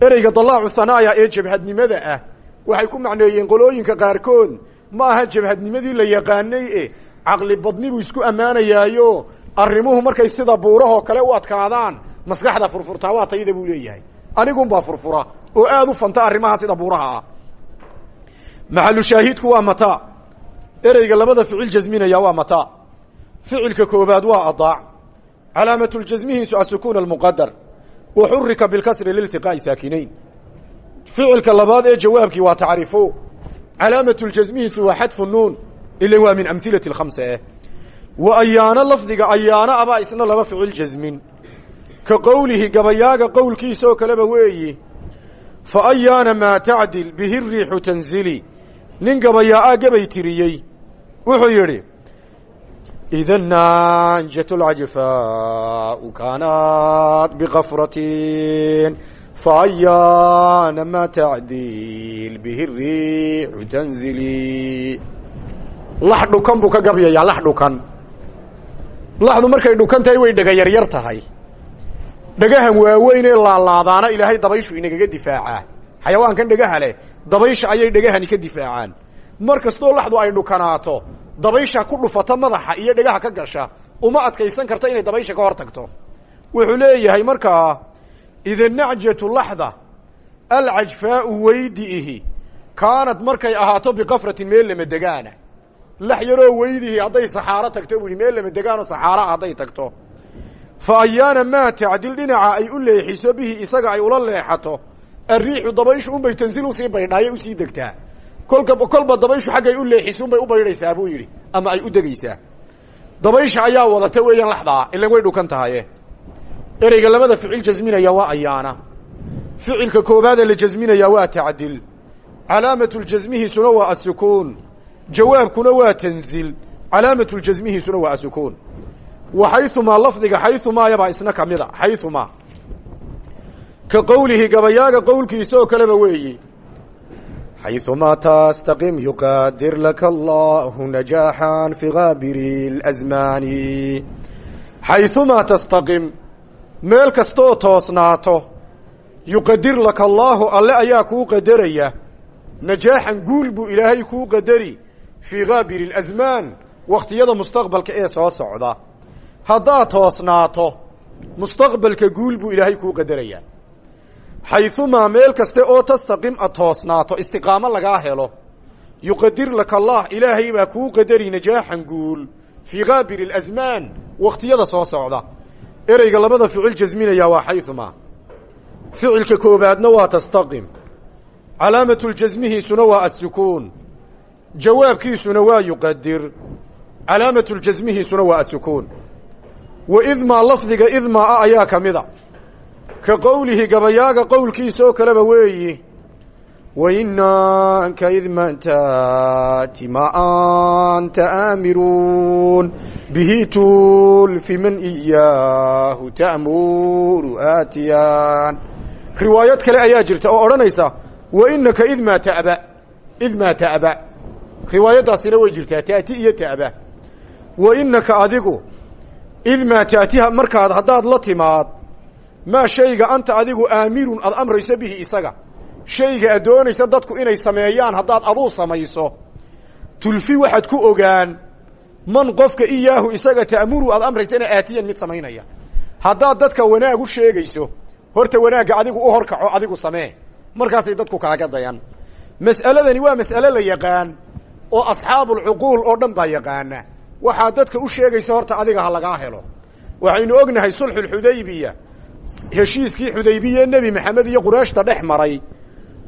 Ereyga dalaacu hanaaya ee jabhadnimada ah waxay ku macneeyeen qolooyinka qaarkood ma aha jabhadnimadii la yaqaanay e caqli badni buu isku ammaanayaayo. Arrimuhu markay sida buurahoo kale u adkaadaan maskaxda furfurtaa waa tayada buu leeyahay. Anigunbaa furfura oo aada u fanta arrimaha sida buuraha ah. Shaahidku waa mataa ereyga labada ficil jasminaya waa mataa ficilka koobaad waa adaac calaamatljasmihiisu asukuun almuqadar wa xurika bilkasri liltiqaa'i saakinayn. Ficilka labaad ee jawaabkii waa tacrifo calaamatljasmihiisu waa xadfu nuun. Ila waa min amhilati khamsa eh wa ayaano lafdiga ayaano abaa isna laba ficil jasmin ka qowlihi gabayaaga qowlkiisa oo kaleba weeyi fa ayaana maa tacdil bihi riixu tanzili nin gabayaa-a gabay tiriyey. Wuxuu yidhi ida naanjat lcajfaau kaanat bikafratin faayaana maa tacdil bihi riixu tanzili. Lax dhukan buu ka gabyayaa lax dhukan laxdu markay dhukan tahay way dhega yaryar tahay dhagahan waaweyn ee laalaadaana ilaahay dabayshu inagaga difaacaa xayawaankan dhagaha leh dabaysha ayay dhagahani ka difaacaan. Mar kastoo laxdu ay dhukanaato dabaysha ku dhufata madaxa iyo dhagaha ka gasha uma adkaysan karta inay dabaysha ka hor tagto wuxuu leeyahay markaa ida nacjatu laxda alcajfaau weydiihi kaanad markay ahaato bikafratin meel lama degaana. Lax yaroo weydihi hadday saxaaro tagto buu yihi meel lama degaanoo saxaaraa hadday tagto fa ayaana maa tacdil dhinaca ay u leexiso bihi isaga ay ula leexato ariixu dabayshu unbay tanzil u sii baydhaayo u sii degtaa. Kolka kolba dabayshu xaggay u leexiso unbay u baydhaysaa buu yidhi ama ay u degaysaa. Dabaysha ayaa wadata weeyaan laxdaa ilan way dhukan tahaye. Ereyga labada ficil jasminaya waa ayaana ficilka koobaadee la jasminaya waa tacdil. Calaamatljasmihiisuna waa asukuun. Jawaabkuna waa tanzil. Calaamatljasmihiisuna waa asukuun wa xayumaa lafdiga xayumaayabaa isna kamida xayumaa ka qowlihi gabayaaga qowlkiisa oo kaleba weeyi. Xayumaa tastaqim yuqaadir laka allahu najaaxan fi gaabiri اlasmaani xayumaa tastaqim meel kastooo toosnaato yuqadir laka allaahu alle ayaa kuu qadaraya. Najaaxan guul buu ilaahay kuu qadari fii gaabiri اlasmaan wakhtiyada mustaqbalka ee soo socda haddaad toosnaato mustaqbalka guul buu ilaahay kuu qadarayaa. Xayumaa meel kaste oo tastaqim ad toosnaato istiqaamo lagaa helo yuqadir laka allah ilaahay baa kuu qadari najaaxan guul. Fii gaabiri اlasmaan wakhtiyada soo socda. Ereyga labada ficil jasminaya waa xayumaa ficilka koobaadna waa tastaqim. Calaamatljasmihiisuna waa asukuun jawaabkiisuna waa yuqadir. Calaamatljasmihiisuna waa asukuun wa idmaa lafdiga idmaa a ayaa ka mida. Ka qowlihi gabayaaga qowlkiisa oo kaleba weeyi wainanka idman taati ma anta aamiruun bihi tulfi man iyaahu ta'muru aatiyaan. Riwaayad kale ayaa jirta oo odhanaysa wainaka idmaa taba idmaa ta'ba. Riwaayaddaasina way jirtaa taati iyo ta'ba. Wainaka adigu idmaa taatiha markaad haddaad la timaad maa shayga anta adigu aamirun aad amrayso bihi isaga shayga aad doonaysa dadku inay sameeyaan haddaad aduu samayso tulfi waxaad ku ogaan man qofka iyaahu isaga ta'muru aad amraysana aatiyan mid samaynaya haddaad dadka wanaag u sheegayso horta wanaagga adigu u horkaco adigu samee markaasay dadku kaaga dayan mas'aladani waa mas'ale la yaqaan oo asxaabulcuquul oo dhan baa yaqaana waxaad dadka u sheegaysa horta adiga ha lagaa helo. Waxaynu ognahay sulxulxudaybiya heshiiskii xudaybiye nebi maxamed iyo qurayshta dhex maray.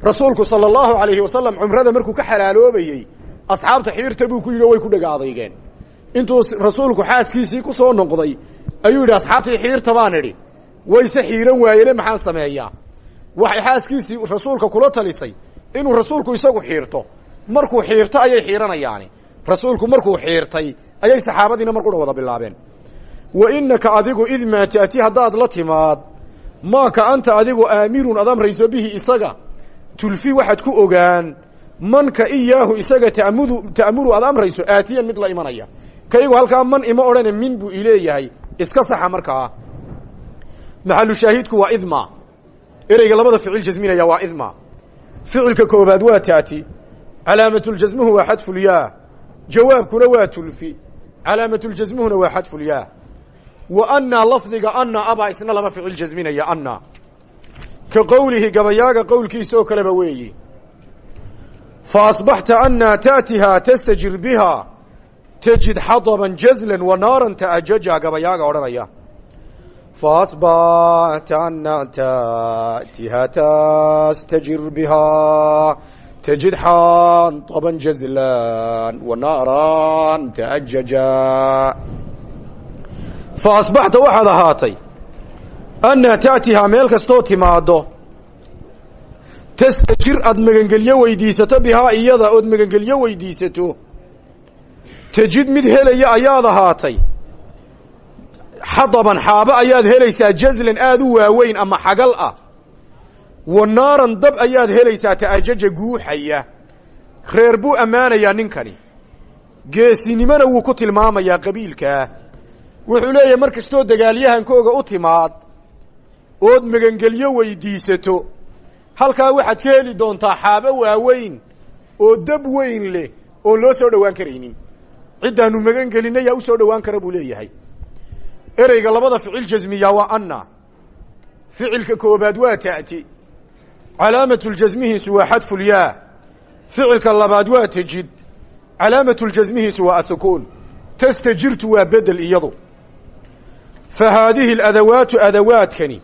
Rasuulku sala allahu alayhi wasalam cumrada markuu ka xalaaloobayey asxaabta xiirta buu ku yidhi o way ku dhega adaygeen intuu rasuulku xaaskiisii ku soo noqday ayuu yidhi asxaabtii xiirta baan idhi. Wayse xiiran waayene maxaan sameeyaa. Waxay xaaskiisii rasuulka kula talisay inuu rasuulku isagu xiirto. Markuu xiirto ayay xiiranayaani. Rasuulku markuu xiirtay ayay saxaabadiina mar qura wada bilaabeen. Wa inaka adigu id maa taati haddaad la timaad maaka anta adigu aamirun ad amrayso bihi isaga tulfi waxaad ku ogaan manka iyaahu isaga tamudu ta'muru aad amrayso aatiyan mid la imanaya. Kaygu halkaa man ima odhane min buu ileeyahay iska saxa markaa maxalu shaahidku waa idma ereyga labada ficil jasminaya waa idma ficilka koobaad waa taati calaamatuljasmuhu waa xadfulyaa jawaabkuna waa tulfi calaamatuljasmuhuna waa xadfulyaa wa anna lafdiga anna abaa isna laba ficil jasminaya anna ka qowlihi gabayaaga qowlkiisa oo kaleba weeyi fa asbaxta annaa taatihaa tastajir bihaa tajid xadaban jazlan wa naaran ta'ajaja gabayaaga odhanaya fa asbaxta annaa taatihaa tastajir bihaa تجد xاaطبا جزلا وناarا تأججا فأصبحta waxaad ahaatay أنa تأتihaa meel kastoo timaado تsتجir aad magangelyo weydiisato bihaa iyada ood magangelyo weydiisato تجid mid helaya ayaad ahaatay xaطبan xaabo ayaad helaysaa jزlan aad u waaweyn ama xagal ah wa naaran dab ayaad helaysaa ta'ajaja guuxaya. Reer buu ammaanayaa ninkani. Geesinimona wuu ku tilmaamayaa qabiilkaa wuxuu leeyahay mar kastoo dagaalyahankooga u timaad ood magangelyo weydiisato halkaa waxaad ka heli doontaa xaabo waaweyn oo dab weyn leh oon loo soo dhowaan karaynin. Ciddaanu magan gelinna yaa u soo dhowaan kara buu leeyahay. Ereyga labada ficil jasmiyaa waa anna. Ficilka koobaad waa ta'ti calaamatu ljasmihiisu waa xadfulyaa ficilka labaad waa tejid calaamatu ljasmihiisu waa asukuun. Tastajirtu waa bedel iyadu. Fa haadihi aladawaatu adawaadkani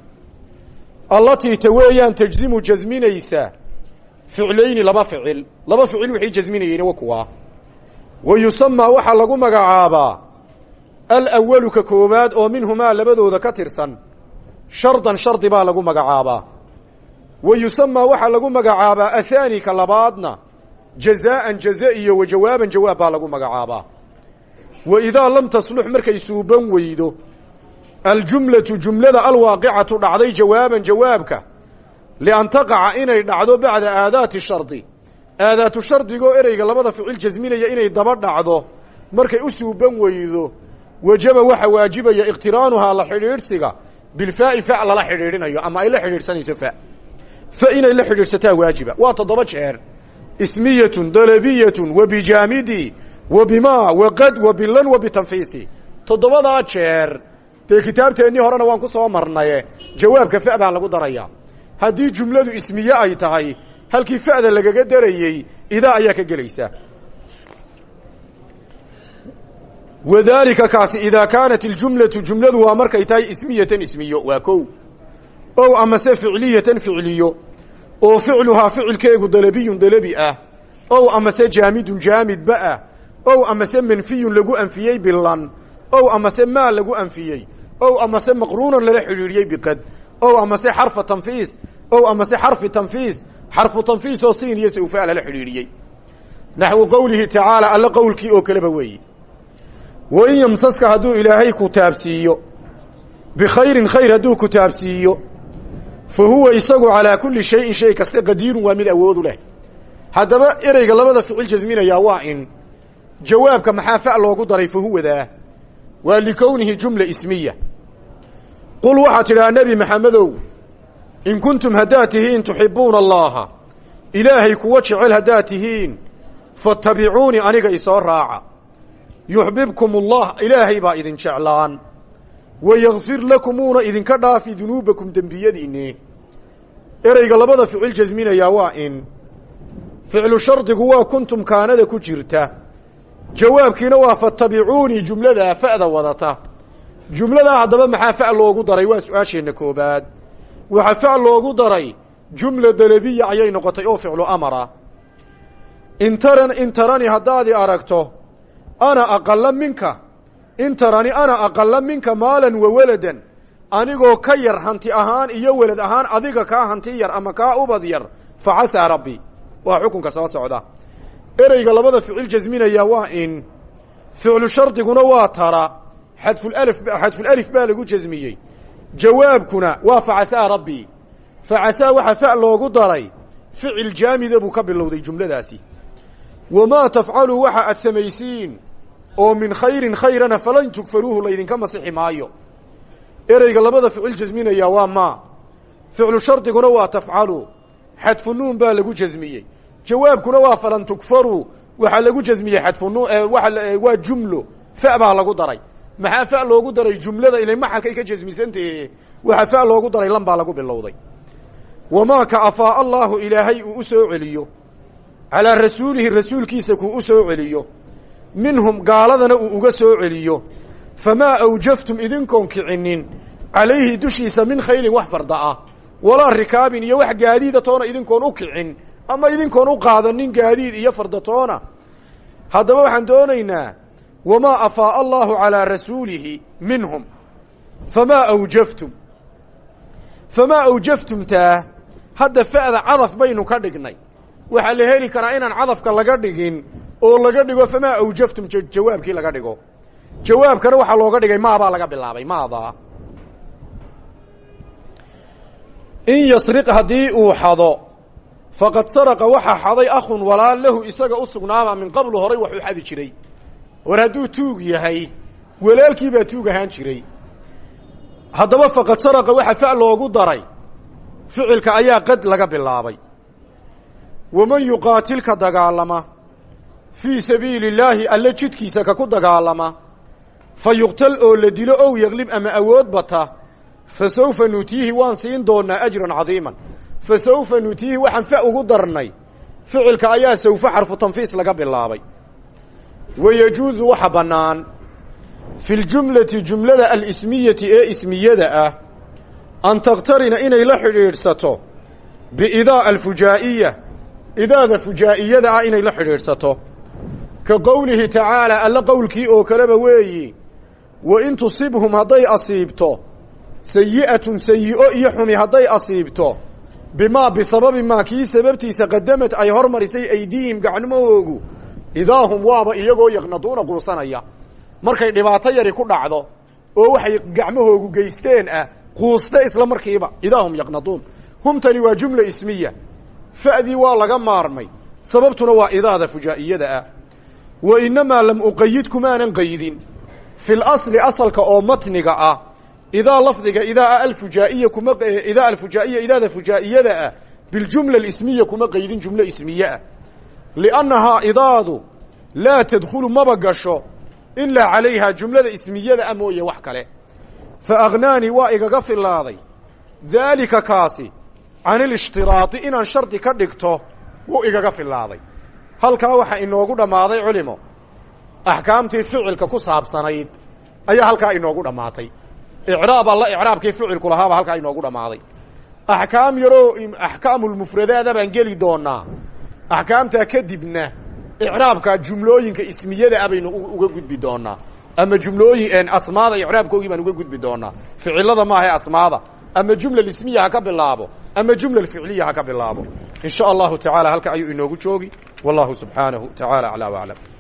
allatii ta weeyaan tajzimu jasminaysa ficlayni laba ficil. Laba ficil wixii jasminayeen wa kuwaa. Wa yusamaa waxaa lagu magacaabaa alawalu ka koowaad oo minhumaa labadooda ka tirsan. Shardan shardi baa lagu magacaabaa wa yusamaa waxaa lagu magacaabaa athaani ka labaadna jazaa'an jaza iyo wa jawaaban jawaab baa lagu magacaabaa wa idaa lam taslux markay suuban weydo aljumlatu jumlada alwaaqicatu dhacday jawaaban jawaabka lian taqaca inay dhacdo bacda aadaati shardi aadaatu shardigoo ereyga labada ficil jasminaya inay daba dhacdo markay u suuban weydo wajaba waxa waajibaya ikhtiraanuhaa la xidhiidhsiga bilfaa'i fa lala xidhiidhinayo ama ay la xidhiidhsanayso fa fa inay la xidhiidhsataa waajiba. Waa toddoba jeer. Ismiyatun dalabiyatun wa bijaamidi wa bimaa wa qad wa bilan wa bitanfiisi. Toddobadaa jeer. Dee kitaabteennii horena waan ku soo marnaye jawaabka fa baa lagu darayaa haddii jumladu ismiye ay tahay halkii fa'da lagaga darayey idaa ayaa ka gelaysa. Wadaalika kaasi idaa kaanat iljumlatu jumladu waa markay tahay ismiyatan ismiyo waa kow ow amase ficliyatan ficliyo. Oo ficluhaa ficilkeegu dalabiyun dalabi ah. Ow amase jaamidun jaamidba ah. Ow amase manfiyun lagu anfiyey bilan ow amase maa lagu anfiyey. Ow amase maqruunan lala xidhiidhiyey biqad ow amase xarfa tanfiis. Ow amase xarfi tanfiis. Xarfu tanfiis oo siin iyo sawfa lala xidhiidhiyey. Naxwu qowlihi tacaala alla qowlkii oo kaleba weeye wa in yamsaska hadduu ilaahay ku taabsiiyo bikhayrin khayr hadduu ku taabsiiyo fa huwa isagu calaa kulli shayin shay kaste qadiirun waa mid awoodu leh haddaba ereyga labada ficil jasminayaa waa in jawaabka maxaa fa loogu daray fa huwadaa waa likownihi jumla ismiya qul waxaad tidhaha nebi maxamedow in kuntum haddaad tihiin tuxibbuuna allaaha ilaahay kuwa jecel haddaad tihiin fattabicuunii aniga isoo raaca yuxbibkum ullah ilaahay baa idin jeclaan wayakfir lakum uuna idinka dhaafi dunuubakum dembiyadiinni ereyga labada ficil jasminayaa waa in ficlu shardigu waa kuntum kaanada ku jirta. Jawaabkiina waa fattabicuunii jumladaa fa'da wadata. Jumladaa haddaba maxaa fa' loogu daray? Waa su'aasheenna koobaad. Waxaa fa' loogu daray jumla dalabiya ayay noqotay oo ficlu amara. Intaran intarani haddaadi aragto ana aqala minka. Intarani ana aqala minka maalan wa waladan anigoo ka yar hanti ahaan iyo welad ahaan adiga kaa hanti yar ama kaa ubad yar fa casaa rabbi. Waa xukunka soo socda. Ereyga labada ficil jasminaya waa in ficlu shardiguna waa tara. Xadfulf xadfulalif baa lagu jasmiyey. Jawaabkuna waa facasaa rabbii facasaa waxaa fa loogu daray. Ficil jaamida buu ka bilowday jumladaasi. Wamaa tafcaluu waxa aad samaysiin. Oo min khayrin khayrana falan tugfaruuhu laydinka masixi maayo ereyga labada ficil jasminaya waa maa ficlu shardiguna waa tafcalu. Xadfu nuun baa lagu jasmiyey jawaabkuna waa falan tugfaruu waxaa lagu jasmiyey xadfunuun waa jumlo. Fa baa lagu daray. Maxaa fa loogu daray? Jumlada ila maxalkay ka jasmisantahe waxaa fa loogu daray lan baa lagu bilowday. Wamaa ka afaa allaahu ilaahay uu u soo celiyo. Calaa rasuulihi rasuulkiisa kuu u soo celiyo. Minhum gaaladana uu uga soo celiyo famaa awjaftum idinkoon kicinin calayhi dushiisa min khaylin wax farda ah walaa rikaabin iyo wax gaadiida toona idinkoon u kicin ama idinkoon u qaadanin gaadiid iyo fardatoona haddaba waxaan doonaynaa wamaa afaa'a allaahu calaa rasuulihi minhum famaa awjaftum famaa awjaftumtaa hadda fa'da cadaf baynu ka dhignay waxaa la heli karaa inaan cadafka laga dhigin oo laga dhigo famaa awjaftum jawaabkii laga dhigo jawaabkana waxaa looga dhigay maabaa laga bilaabay maadaa in yasriq haddii uu xado faqad saraqa waxaa xaday akhun walaal lahu isaga u sugnaaba min qablu horay wax u xadi jiray. War hadduu tuug yahay walaalkii baa tuug ahaan jiray. Haddaba faqad saraqa waxa fa loogu daray ficilka ayaa qad laga bilaabay. Waman yuqaatilka dagaalama fii sabiili illaahi alle jidkiisa ka ku dagaalama fa yuqtal oo la dilo ow yaglib ama awood bata fa sawfa nutiihi waan siin doonaa ajran cadiiman fa sawfa nutiihi waxaan fa ugu darnay ficilka ayaa sawfa xarfu tanfiis laga bilaabay wa yajuusu waxa bannaan fi ljumlati jumlada alismiyati ee ismiyada ah an takhtarina inay la xidhiidhsato biidaa alfujaa'iya idaada fujaa'iyada ah inay la xidhiidhsato ka qowlihi tacaalaa alla qowlkii oo kaleba weeyi wa in tusibhum hadday asiibto sayi'atun sayi'o iyo xumi hadday asiibto bimaa bisababi maa kii sababtiisa qadamad ay hormarisay aydiihim gacmahoogu idaahum waaba iyagoo yaqnaduuna quusanaya. Markay dhibaato yari ku dhacdo oo waxay gacmahoogu geysteen ah quuste isla markiiba idaahum yaqnaduun. Humtani waa jumla ismiya. Fa'dii waa laga maarmay. Sababtuna waa idaada fujaa'iyada ah. Wa innamaa lam uqayid kumaanan qaydin fi lasli asalka oo matniga ah idaa lafdiga idaa alfujaa'iya kuma idaa alfujaa'iya idaada fujaa'iyada ah biljumla alismiya kuma qaydin jumlo ismiye ah. Liannahaa idaadu laa tadkhulu maba gasho ilaa calayhaa jumlada ismiyada ah mooye wax kale. Fa agnaanii waa igaga filaaday daalika kaasi can ilishhtiraadi inaan shardi ka dhigto wuu igaga filaaday halkaa waxaa inoogu dhammaaday culimo axkaamtii ficilka ku saabsanayd ayaa halkaa inoogu dhammaatay. Icraab alla icraabkii ficilku lahaaba halkaa inoogu dhammaaday. Axkaam yaroo axkaamulmufradaada baan geli doonaa axkaamtaa kadibna icraabka jumlooyinka ismiyada ah baynu uga gudbi doonaa ama jumlooyin asmaada icraabkoogii baan uga gudbi doonaa ficilada maaha asmaada. Ama jumla ismiya ha ka bilaabo. Ama jumla ficliya ha ka bilaabo. In sha allahu tacaala halka ayuu inoogu joogi. Wallahu subxaanahu tacaala aclaa waclam